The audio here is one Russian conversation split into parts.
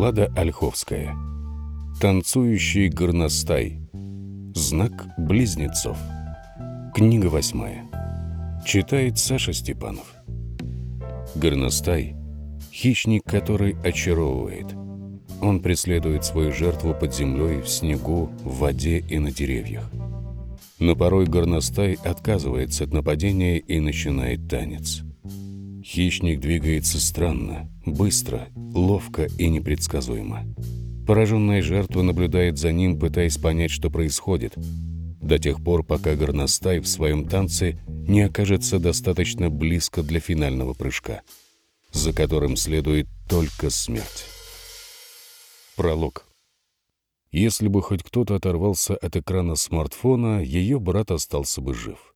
Влада Ольховская. Танцующий горностай. Знак близнецов. Книга восьмая. Читает Саша Степанов. Горностай – хищник, который очаровывает. Он преследует свою жертву под землей, в снегу, в воде и на деревьях. Но порой горностай отказывается от нападения и начинает танец. Хищник двигается странно, быстро, ловко и непредсказуемо. Пораженная жертва наблюдает за ним, пытаясь понять, что происходит, до тех пор, пока горностай в своем танце не окажется достаточно близко для финального прыжка, за которым следует только смерть. Пролог. Если бы хоть кто-то оторвался от экрана смартфона, ее брат остался бы жив.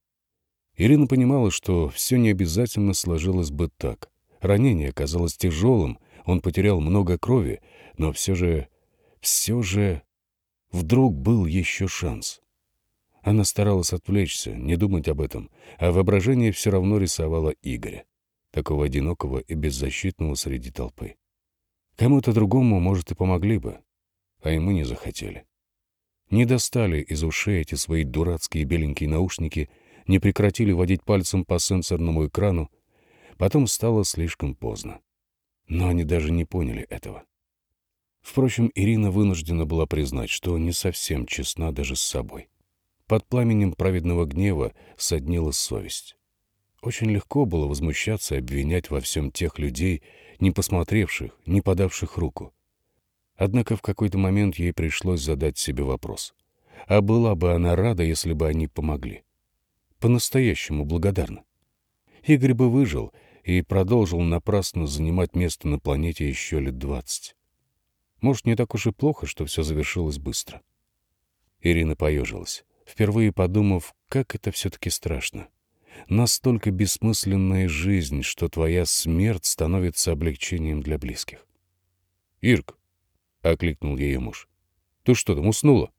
Ирина понимала, что все не обязательно сложилось бы так. Ранение оказалось тяжелым, он потерял много крови, но все же... все же... Вдруг был еще шанс. Она старалась отвлечься, не думать об этом, а воображение все равно рисовало Игоря, такого одинокого и беззащитного среди толпы. Кому-то другому, может, и помогли бы, а ему не захотели. Не достали из ушей эти свои дурацкие беленькие наушники, не прекратили водить пальцем по сенсорному экрану, потом стало слишком поздно. Но они даже не поняли этого. Впрочем, Ирина вынуждена была признать, что не совсем честна даже с собой. Под пламенем праведного гнева соднила совесть. Очень легко было возмущаться и обвинять во всем тех людей, не посмотревших, не подавших руку. Однако в какой-то момент ей пришлось задать себе вопрос. А была бы она рада, если бы они помогли? По-настоящему благодарна. Игорь бы выжил и продолжил напрасно занимать место на планете еще лет двадцать. Может, не так уж и плохо, что все завершилось быстро. Ирина поежилась, впервые подумав, как это все-таки страшно настолько бессмысленная жизнь, что твоя смерть становится облегчением для близких. «Ирк!» — окликнул ее муж. «Ты что там, уснула?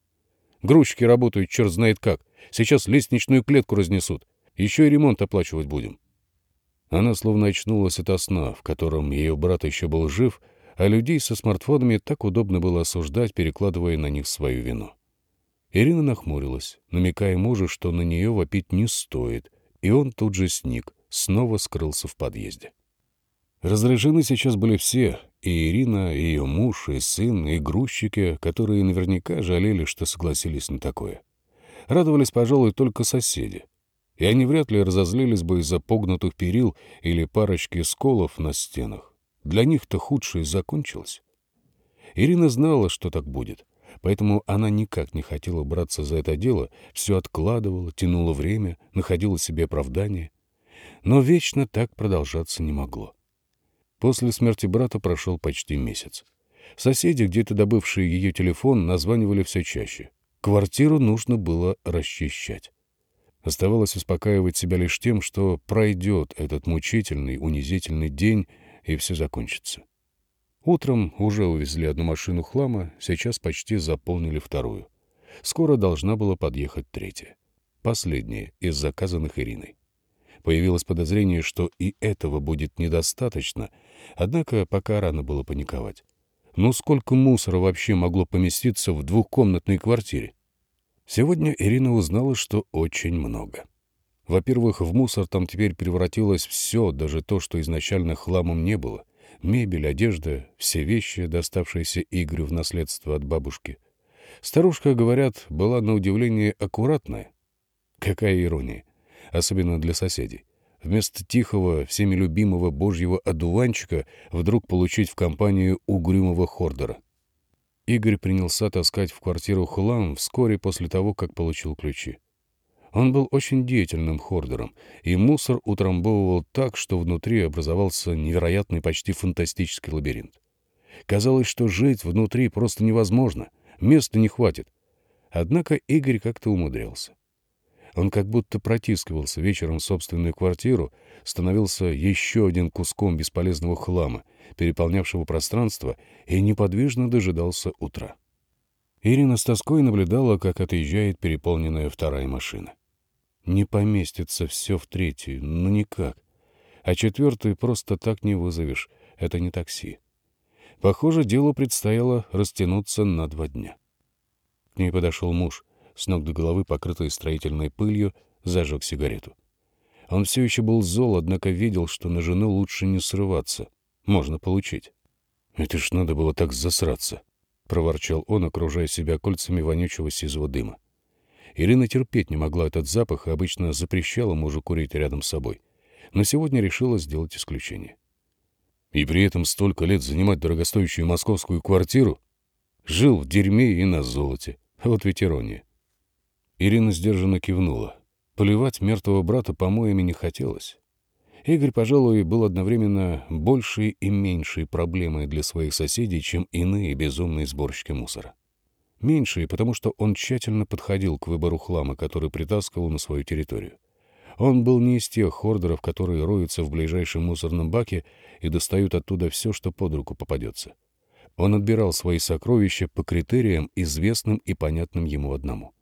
Грузчики работают черт знает как. Сейчас лестничную клетку разнесут. Еще и ремонт оплачивать будем». Она словно очнулась от сна, в котором ее брат еще был жив, а людей со смартфонами так удобно было осуждать, перекладывая на них свою вину. Ирина нахмурилась, намекая мужу, что на нее вопить не стоит, и он тут же сник, снова скрылся в подъезде. Разряжены сейчас были все, и Ирина, и ее муж, и сын, и грузчики, которые наверняка жалели, что согласились на такое. Радовались, пожалуй, только соседи. И они вряд ли разозлились бы из-за погнутых перил или парочки сколов на стенах. Для них-то худшее закончилось. Ирина знала, что так будет, Поэтому она никак не хотела браться за это дело, все откладывала, тянула время, находила себе оправдание. Но вечно так продолжаться не могло. После смерти брата прошел почти месяц. Соседи, где-то добывшие ее телефон, названивали все чаще. Квартиру нужно было расчищать. Оставалось успокаивать себя лишь тем, что пройдет этот мучительный, унизительный день, и все закончится. Утром уже увезли одну машину хлама, сейчас почти заполнили вторую. Скоро должна была подъехать третья. Последняя из заказанных Ириной. Появилось подозрение, что и этого будет недостаточно, однако пока рано было паниковать. Но сколько мусора вообще могло поместиться в двухкомнатной квартире? Сегодня Ирина узнала, что очень много. Во-первых, в мусор там теперь превратилось все, даже то, что изначально хламом не было — Мебель, одежда, все вещи, доставшиеся Игорю в наследство от бабушки. Старушка, говорят, была на удивление аккуратная. Какая ирония, особенно для соседей. Вместо тихого, всеми любимого божьего одуванчика вдруг получить в компанию угрюмого хордера. Игорь принялся таскать в квартиру хлам вскоре после того, как получил ключи. Он был очень деятельным хордером, и мусор утрамбовывал так, что внутри образовался невероятный, почти фантастический лабиринт. Казалось, что жить внутри просто невозможно, места не хватит. Однако Игорь как-то умудрялся. Он как будто протискивался вечером в собственную квартиру, становился еще один куском бесполезного хлама, переполнявшего пространство, и неподвижно дожидался утра. Ирина с тоской наблюдала, как отъезжает переполненная вторая машина. Не поместится все в третью, ну никак. А четвертую просто так не вызовешь, это не такси. Похоже, делу предстояло растянуться на два дня. К ней подошел муж, с ног до головы покрытый строительной пылью, зажег сигарету. Он все еще был зол, однако видел, что на жену лучше не срываться. Можно получить. «Это ж надо было так засраться», — проворчал он, окружая себя кольцами вонючего сизого дыма. Ирина терпеть не могла этот запах и обычно запрещала мужу курить рядом с собой. Но сегодня решила сделать исключение. И при этом столько лет занимать дорогостоящую московскую квартиру? Жил в дерьме и на золоте. Вот ведь ирония. Ирина сдержанно кивнула. Поливать мертвого брата помоями не хотелось. Игорь, пожалуй, был одновременно большей и меньшей проблемой для своих соседей, чем иные безумные сборщики мусора. Меньшие, потому что он тщательно подходил к выбору хлама, который притаскивал на свою территорию. Он был не из тех хордеров, которые роются в ближайшем мусорном баке и достают оттуда все, что под руку попадется. Он отбирал свои сокровища по критериям, известным и понятным ему одному.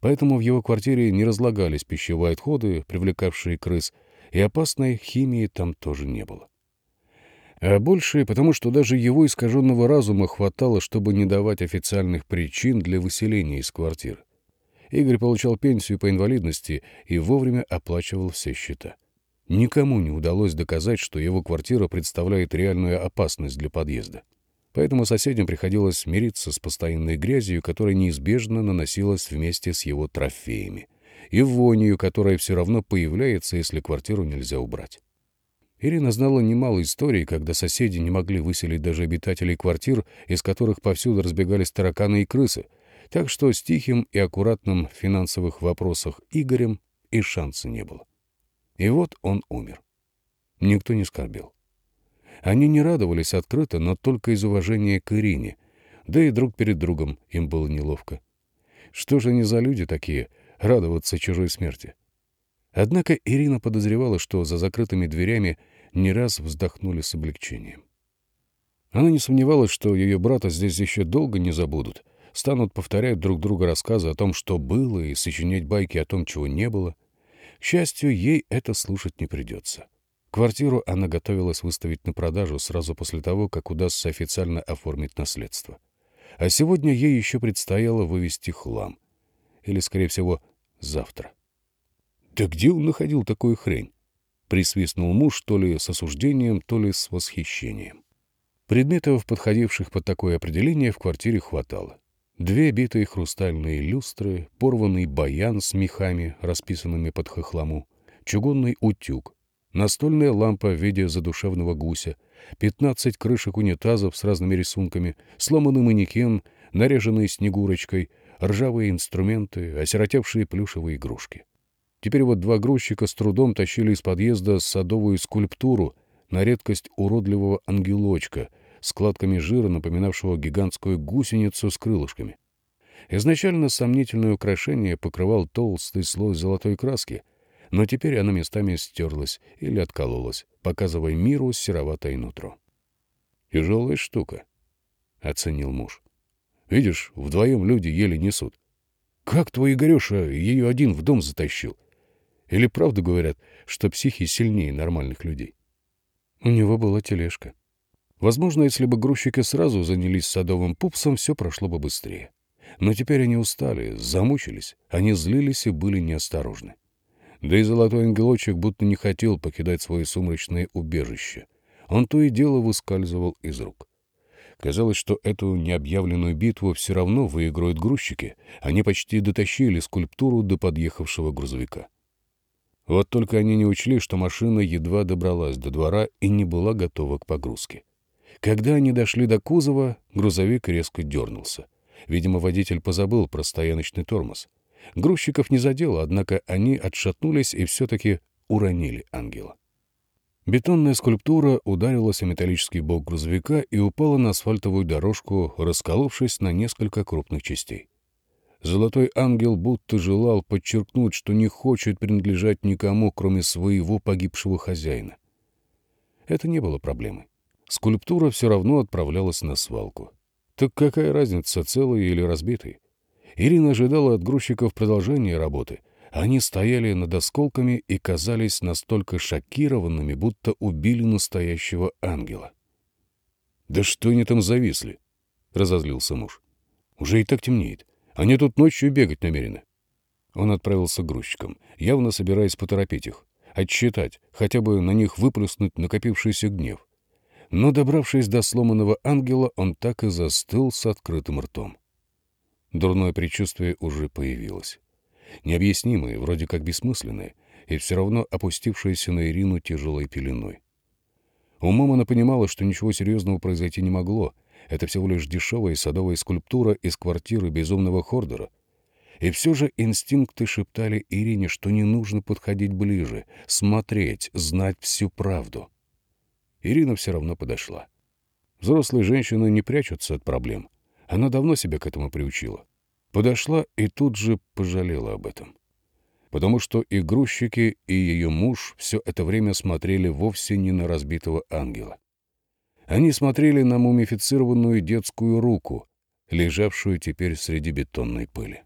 Поэтому в его квартире не разлагались пищевые отходы, привлекавшие крыс, и опасной химии там тоже не было. А больше потому, что даже его искаженного разума хватало, чтобы не давать официальных причин для выселения из квартир. Игорь получал пенсию по инвалидности и вовремя оплачивал все счета. Никому не удалось доказать, что его квартира представляет реальную опасность для подъезда. Поэтому соседям приходилось мириться с постоянной грязью, которая неизбежно наносилась вместе с его трофеями, и вонью, которая все равно появляется, если квартиру нельзя убрать. Ирина знала немало историй, когда соседи не могли выселить даже обитателей квартир, из которых повсюду разбегались тараканы и крысы, так что с тихим и аккуратным в финансовых вопросах Игорем и шанса не было. И вот он умер. Никто не скорбел. Они не радовались открыто, но только из уважения к Ирине, да и друг перед другом им было неловко. Что же они за люди такие, радоваться чужой смерти? Однако Ирина подозревала, что за закрытыми дверями не раз вздохнули с облегчением. Она не сомневалась, что ее брата здесь еще долго не забудут, станут повторять друг друга рассказы о том, что было, и сочинять байки о том, чего не было. К счастью, ей это слушать не придется. Квартиру она готовилась выставить на продажу сразу после того, как удастся официально оформить наследство. А сегодня ей еще предстояло вывести хлам. Или, скорее всего, завтра. Да где он находил такую хрень? Присвистнул муж то ли с осуждением, то ли с восхищением. Предметов, подходивших под такое определение, в квартире хватало. Две битые хрустальные люстры, порванный баян с мехами, расписанными под хохлому, чугунный утюг, настольная лампа в виде задушевного гуся, пятнадцать крышек унитазов с разными рисунками, сломанный манекен, наряженный снегурочкой, ржавые инструменты, осиротевшие плюшевые игрушки. Теперь вот два грузчика с трудом тащили из подъезда садовую скульптуру, на редкость уродливого ангелочка, складками жира, напоминавшего гигантскую гусеницу с крылышками. Изначально сомнительное украшение покрывал толстый слой золотой краски, но теперь она местами стерлась или откололась, показывая миру сероватое нутро. «Тяжелая штука», — оценил муж. «Видишь, вдвоем люди еле несут. Как твой Игореша ее один в дом затащил? Или правду говорят, что психи сильнее нормальных людей? У него была тележка. Возможно, если бы грузчики сразу занялись садовым пупсом, все прошло бы быстрее. Но теперь они устали, замучились, они злились и были неосторожны. Да и золотой ангелочек будто не хотел покидать свое сумрачное убежище. Он то и дело выскальзывал из рук. Казалось, что эту необъявленную битву все равно выиграют грузчики. Они почти дотащили скульптуру до подъехавшего грузовика. Вот только они не учли, что машина едва добралась до двора и не была готова к погрузке. Когда они дошли до кузова, грузовик резко дернулся. Видимо, водитель позабыл про стояночный тормоз. Грузчиков не задело, однако они отшатнулись и все-таки уронили ангела. Бетонная скульптура ударилась о металлический бок грузовика и упала на асфальтовую дорожку, расколовшись на несколько крупных частей. Золотой ангел будто желал подчеркнуть, что не хочет принадлежать никому, кроме своего погибшего хозяина. Это не было проблемой. Скульптура все равно отправлялась на свалку. Так какая разница, целый или разбитый? Ирина ожидала от грузчиков продолжения работы. Они стояли над осколками и казались настолько шокированными, будто убили настоящего ангела. «Да что они там зависли?» — разозлился муж. «Уже и так темнеет. Они тут ночью бегать намерены». Он отправился к грузчикам, явно собираясь поторопить их, отчитать, хотя бы на них выплеснуть накопившийся гнев. Но, добравшись до сломанного ангела, он так и застыл с открытым ртом. Дурное предчувствие уже появилось. Необъяснимое, вроде как бессмысленное, и все равно опустившееся на Ирину тяжелой пеленой. Умом она понимала, что ничего серьезного произойти не могло. Это всего лишь дешевая садовая скульптура из квартиры безумного Хордера. И все же инстинкты шептали Ирине, что не нужно подходить ближе, смотреть, знать всю правду. Ирина все равно подошла. Взрослые женщины не прячутся от проблем. Она давно себя к этому приучила. Подошла и тут же пожалела об этом. Потому что и грузчики, и ее муж все это время смотрели вовсе не на разбитого ангела. Они смотрели на мумифицированную детскую руку, лежавшую теперь среди бетонной пыли.